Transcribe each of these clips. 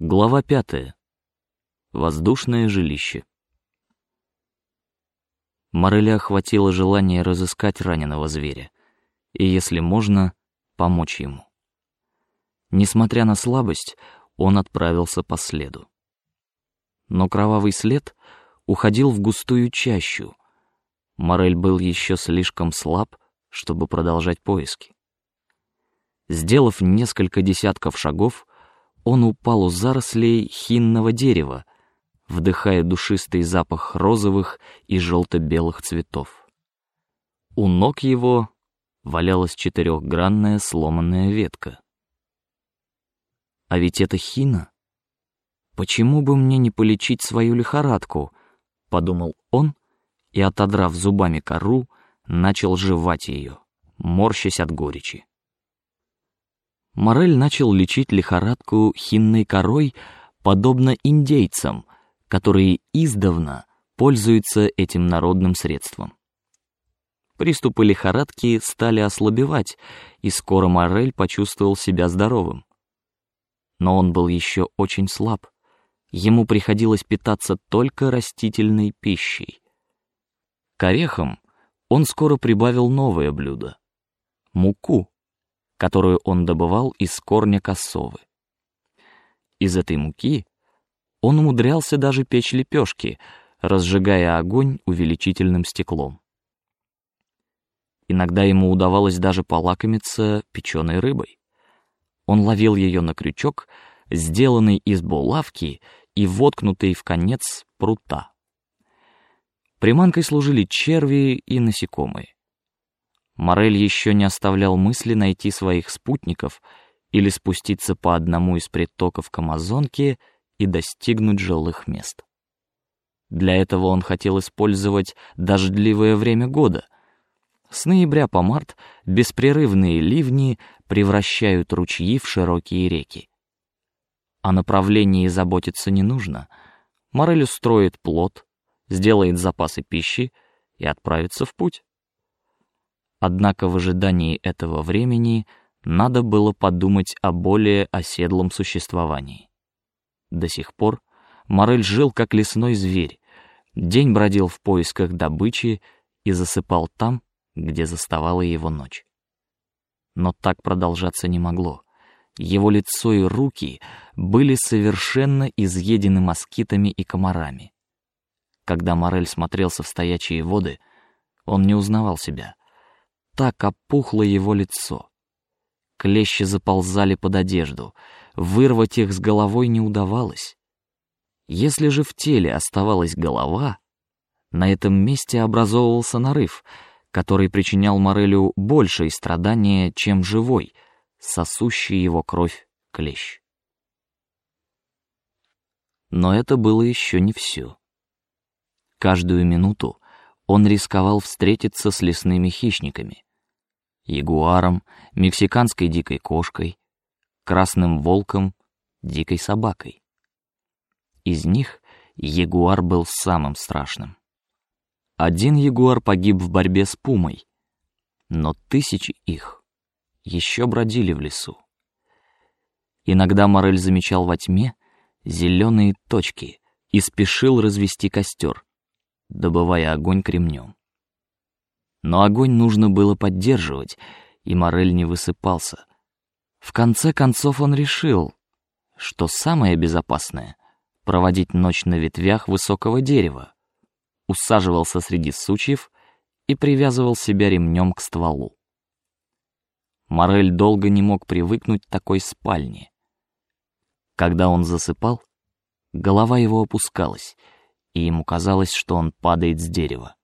Глава пятая. Воздушное жилище. Мореля охватило желание разыскать раненого зверя и, если можно, помочь ему. Несмотря на слабость, он отправился по следу. Но кровавый след уходил в густую чащу. Морель был еще слишком слаб, чтобы продолжать поиски. Сделав несколько десятков шагов, он упал у зарослей хинного дерева, вдыхая душистый запах розовых и желто-белых цветов. У ног его валялась четырехгранная сломанная ветка. А ведь это хина. Почему бы мне не полечить свою лихорадку? подумал он и, отодрав зубами кору, начал жевать ее, морщась от горечи. Морель начал лечить лихорадку хинной корой, подобно индейцам, которые издавна пользуются этим народным средством. Приступы лихорадки стали ослабевать, и скоро Морель почувствовал себя здоровым. Но он был еще очень слаб. Ему приходилось питаться только растительной пищей. К орехам он скоро прибавил новое блюдо — муку, которую он добывал из корня косовы. Из этой муки он умудрялся даже печь лепешки, разжигая огонь увеличительным стеклом. Иногда ему удавалось даже полакомиться печеной рыбой. Он ловил ее на крючок, сделанный из булавки и воткнутый в конец прута. Приманкой служили черви и насекомые. Морель еще не оставлял мысли найти своих спутников или спуститься по одному из притоков к Амазонке и достигнуть жилых мест. Для этого он хотел использовать дождливое время года. С ноября по март беспрерывные ливни превращают ручьи в широкие реки. О направлении заботиться не нужно. Морель устроит плод, сделает запасы пищи и отправится в путь. Однако в ожидании этого времени надо было подумать о более оседлом существовании. До сих пор Морель жил как лесной зверь, день бродил в поисках добычи и засыпал там, где заставала его ночь. Но так продолжаться не могло. Его лицо и руки были совершенно изъедены москитами и комарами. Когда Морель смотрелся в стоячие воды, он не узнавал себя так опухло его лицо. Клещи заползали под одежду, вырвать их с головой не удавалось. Если же в теле оставалась голова, на этом месте образовывался нарыв, который причинял Морелю большее страдания, чем живой, сосущий его кровь клещ. Но это было еще не все. Каждую минуту он рисковал встретиться с лесными хищниками ягуаром, мексиканской дикой кошкой, красным волком, дикой собакой. Из них ягуар был самым страшным. Один ягуар погиб в борьбе с пумой, но тысячи их еще бродили в лесу. Иногда Морель замечал во тьме зеленые точки и спешил развести костер, добывая огонь кремнем. Но огонь нужно было поддерживать, и Морель не высыпался. В конце концов он решил, что самое безопасное — проводить ночь на ветвях высокого дерева. Усаживался среди сучьев и привязывал себя ремнем к стволу. Морель долго не мог привыкнуть к такой спальне. Когда он засыпал, голова его опускалась, и ему казалось, что он падает с дерева.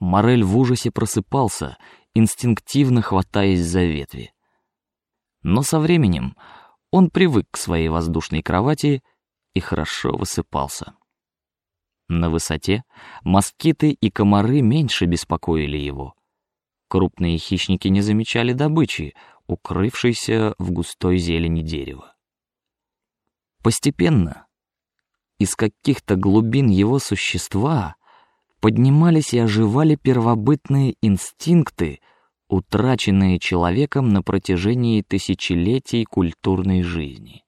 Морель в ужасе просыпался, инстинктивно хватаясь за ветви. Но со временем он привык к своей воздушной кровати и хорошо высыпался. На высоте москиты и комары меньше беспокоили его. Крупные хищники не замечали добычи, укрывшейся в густой зелени дерева. Постепенно из каких-то глубин его существа поднимались и оживали первобытные инстинкты, утраченные человеком на протяжении тысячелетий культурной жизни.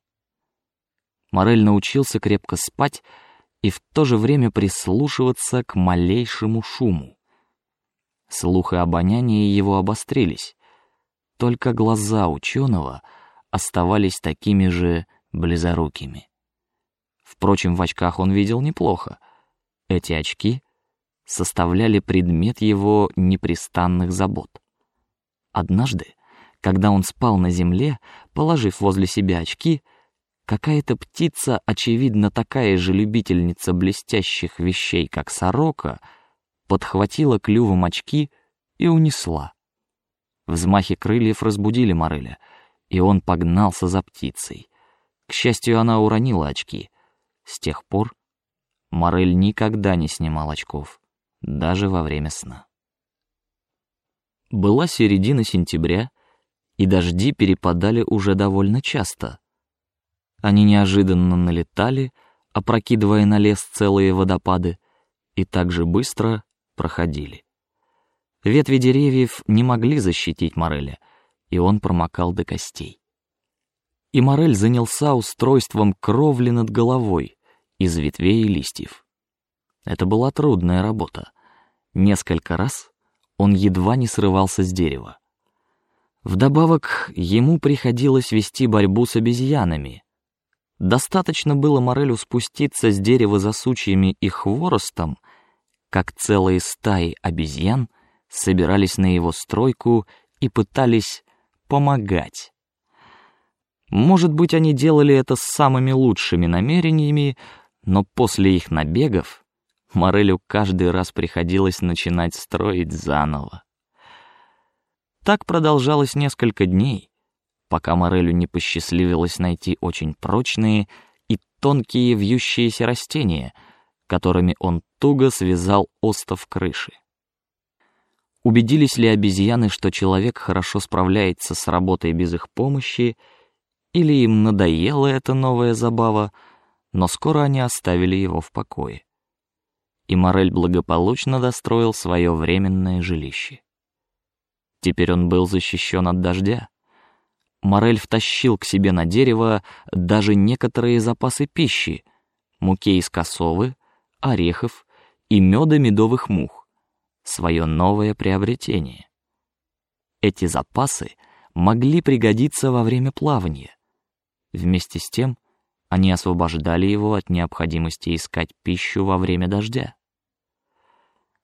Морель научился крепко спать и в то же время прислушиваться к малейшему шуму. Слух и обоняние его обострились. Только глаза ученого оставались такими же близорукими. Впрочем, в очках он видел неплохо. Эти очки составляли предмет его непрестанных забот. Однажды, когда он спал на земле, положив возле себя очки, какая-то птица, очевидно такая же любительница блестящих вещей, как сорока, подхватила клювом очки и унесла. Взмахи крыльев разбудили Мореля, и он погнался за птицей. К счастью, она уронила очки. С тех пор Морель никогда не снимал очков, даже во время сна. Была середина сентября, и дожди перепадали уже довольно часто. Они неожиданно налетали, опрокидывая на лес целые водопады, и так же быстро проходили. Ветви деревьев не могли защитить Мореля, и он промокал до костей. И Морель занялся устройством кровли над головой из ветвей и листьев. Это была трудная работа. Несколько раз он едва не срывался с дерева. Вдобавок ему приходилось вести борьбу с обезьянами. Достаточно было Морелю спуститься с дерева за сучьями и хворостом, как целые стаи обезьян собирались на его стройку и пытались помогать. Может быть, они делали это с самыми лучшими намерениями, но после их набегов Морелю каждый раз приходилось начинать строить заново. Так продолжалось несколько дней, пока Морелю не посчастливилось найти очень прочные и тонкие вьющиеся растения, которыми он туго связал остов крыши. Убедились ли обезьяны, что человек хорошо справляется с работой без их помощи, или им надоела эта новая забава, но скоро они оставили его в покое и Морель благополучно достроил свое временное жилище. Теперь он был защищен от дождя. Морель втащил к себе на дерево даже некоторые запасы пищи, муки из косовы, орехов и меда медовых мух, свое новое приобретение. Эти запасы могли пригодиться во время плавания. Вместе с тем они освобождали его от необходимости искать пищу во время дождя.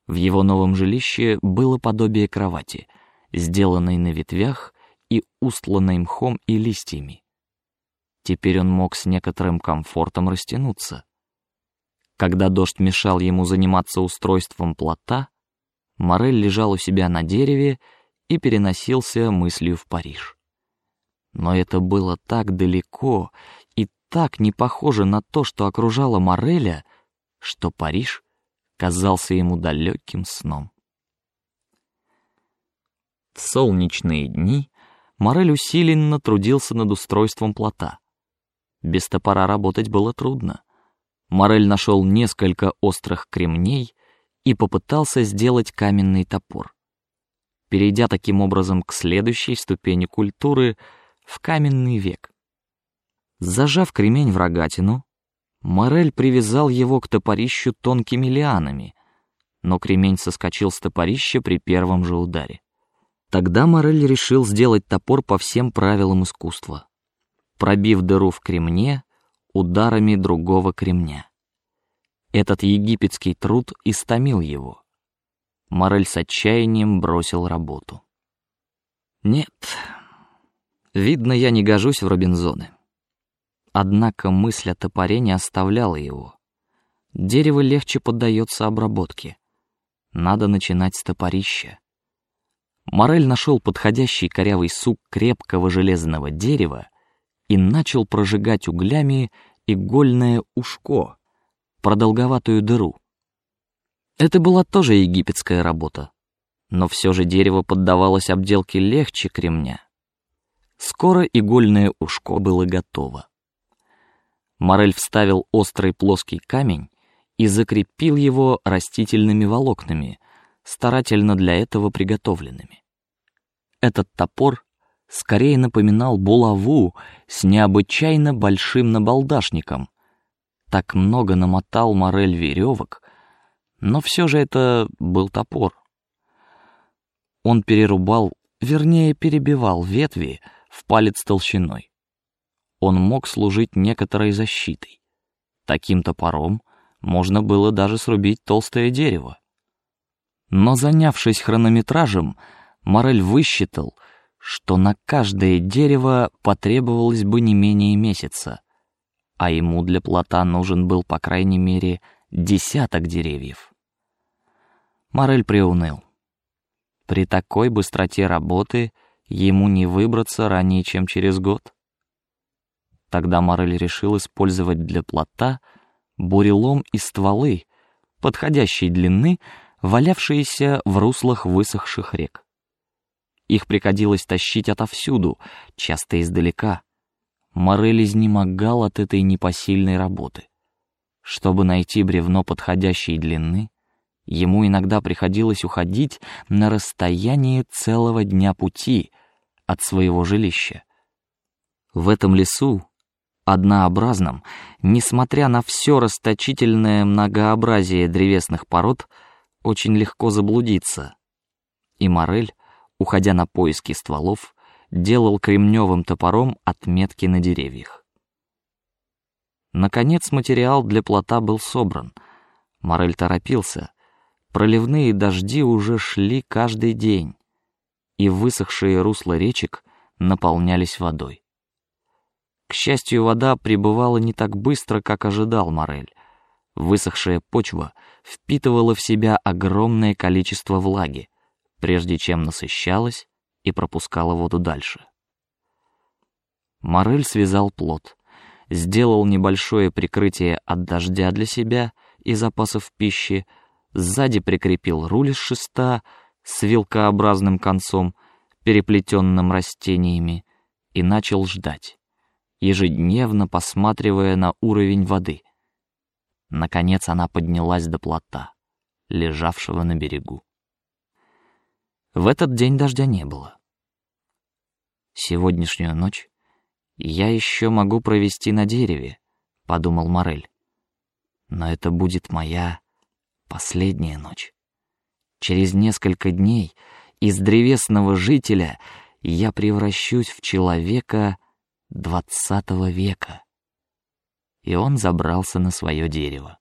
В его новом жилище было подобие кровати, сделанной на ветвях и устланной мхом и листьями. Теперь он мог с некоторым комфортом растянуться. Когда дождь мешал ему заниматься устройством плота, Морель лежал у себя на дереве и переносился мыслью в Париж. Но это было так далеко и так не похоже на то, что окружало Мореля, что Париж казался ему далеким сном. В солнечные дни Морель усиленно трудился над устройством плота. Без топора работать было трудно. Морель нашел несколько острых кремней и попытался сделать каменный топор. Перейдя таким образом к следующей ступени культуры в каменный век. Зажав кремень в рогатину, Морель привязал его к топорищу тонкими лианами, но кремень соскочил с топорища при первом же ударе. Тогда Морель решил сделать топор по всем правилам искусства, пробив дыру в кремне ударами другого кремня. Этот египетский труд истомил его. Морель с отчаянием бросил работу. Нет, видно, я не гожусь в Робинзоны. Однако мысль о топоре не оставляла его. Дерево легче поддается обработке. Надо начинать с топорища. Морель нашел подходящий корявый сук крепкого железного дерева и начал прожигать углями игольное ушко, продолговатую дыру. Это была тоже египетская работа, но все же дерево поддавалось обделке легче кремня. Скоро игольное ушко было готово. Морель вставил острый плоский камень и закрепил его растительными волокнами, старательно для этого приготовленными. Этот топор скорее напоминал булаву с необычайно большим набалдашником. Так много намотал Морель веревок, но все же это был топор. Он перерубал, вернее перебивал ветви в палец толщиной. Он мог служить некоторой защитой. Таким топором можно было даже срубить толстое дерево. Но занявшись хронометражем, Морель высчитал, что на каждое дерево потребовалось бы не менее месяца, а ему для плота нужен был по крайней мере десяток деревьев. Морель приуныл. При такой быстроте работы ему не выбраться ранее, чем через год. Тогда Морель решил использовать для плота бурелом и стволы подходящей длины, валявшиеся в руслах высохших рек. Их приходилось тащить отовсюду, часто издалека. Морель изнемогал от этой непосильной работы. Чтобы найти бревно подходящей длины, ему иногда приходилось уходить на расстояние целого дня пути от своего жилища. В этом лесу, однообразном, несмотря на все расточительное многообразие древесных пород, очень легко заблудиться. И Морель уходя на поиски стволов, делал кремневым топором отметки на деревьях. Наконец материал для плота был собран. Морель торопился. Проливные дожди уже шли каждый день, и высохшие русла речек наполнялись водой. К счастью, вода прибывала не так быстро, как ожидал Морель. Высохшая почва впитывала в себя огромное количество влаги, прежде чем насыщалась и пропускала воду дальше. Морель связал плод, сделал небольшое прикрытие от дождя для себя и запасов пищи, сзади прикрепил руль из шеста с вилкообразным концом, переплетенным растениями, и начал ждать, ежедневно посматривая на уровень воды. Наконец она поднялась до плота, лежавшего на берегу. В этот день дождя не было. Сегодняшнюю ночь я еще могу провести на дереве, подумал Морель. Но это будет моя последняя ночь. Через несколько дней из древесного жителя я превращусь в человека двадцатого века. И он забрался на свое дерево.